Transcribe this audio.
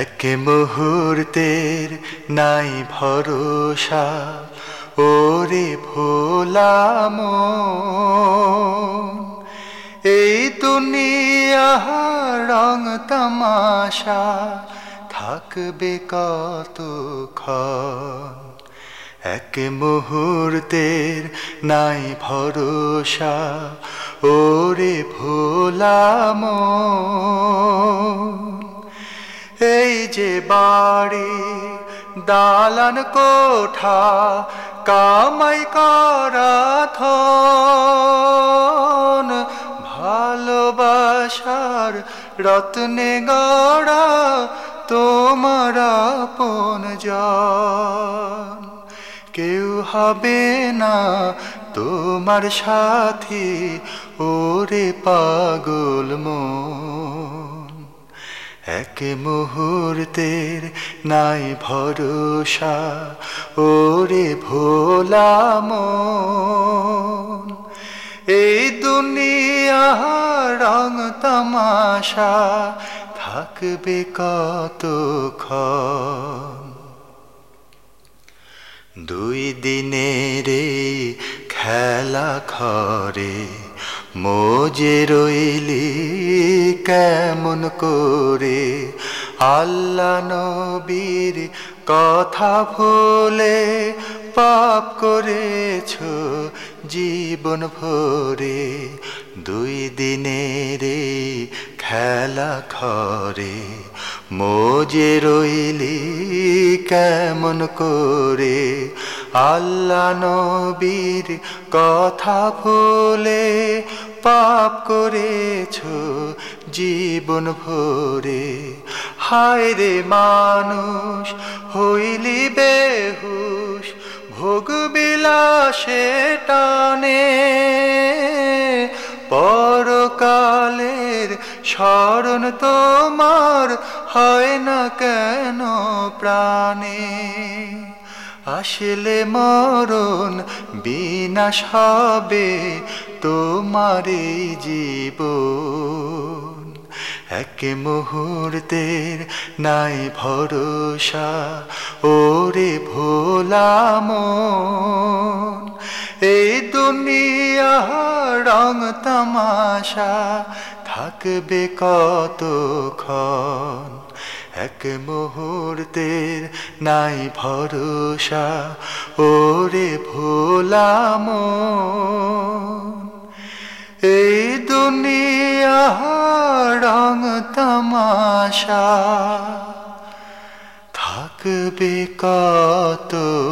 এক মুহূর্তের নাই ভরসা, ওরে ভোলাম এই দুনিয়া রং তামাশা, থাকবে কতক্ষণ? এক মুহূর্তের নাই ভরসা, ওরে ভোলাম যে বাড়ি, দালান কোঠা, কামাই করা ভালোবাসার রত্নে গড়া তোমার আপন কেউ হবে না তোমার সাথী, ওরে পাগল মন। এক মুহূর্তের নাই ভরসা, ওরে ভোলাম এই দুনিয়া রং তামাশা থাকবে কতক্ষণ? দুই দিনের খেলা ঘরে মোজে রইলি কেমন করে? আল্লাহ নবীর কথা ভুলে পাপ করেছ জীবন ভরে। দুই দিনের এই খেলা ঘরে মোজে রইলি কেমন করে? আল্লাহ নবীর কথা ভুলে পাপ করেছ, জীবন ভরে। হায় রে মানুষ, হইলি বেহুশ, ভোগ বিলাসে টানে। পরকালের স্মরণ তোমার হয় না কেন প্রাণে? আসলে মরণ বিনাশ হবে তোমার এই জীবন। এক মুহূর্তের নাই ভরসা, ওরে ভোলাম এই দুনিয়া রং তামাশা থাকবে কতক্ষণ? এক মুহূর্তের নাই ভরসা ওরে ভোলাম এই দুনিয়া রং তামাশা থাকবে কতক্ষণ